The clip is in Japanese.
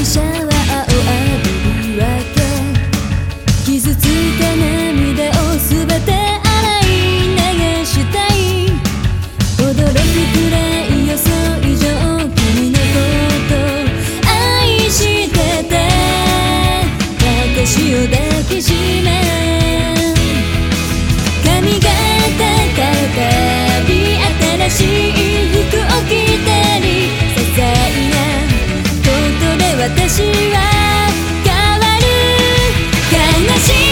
医者は青あぶりわけ傷ついた涙を全て洗い流したい驚くくらい予想以上君のこと愛してて私を抱しい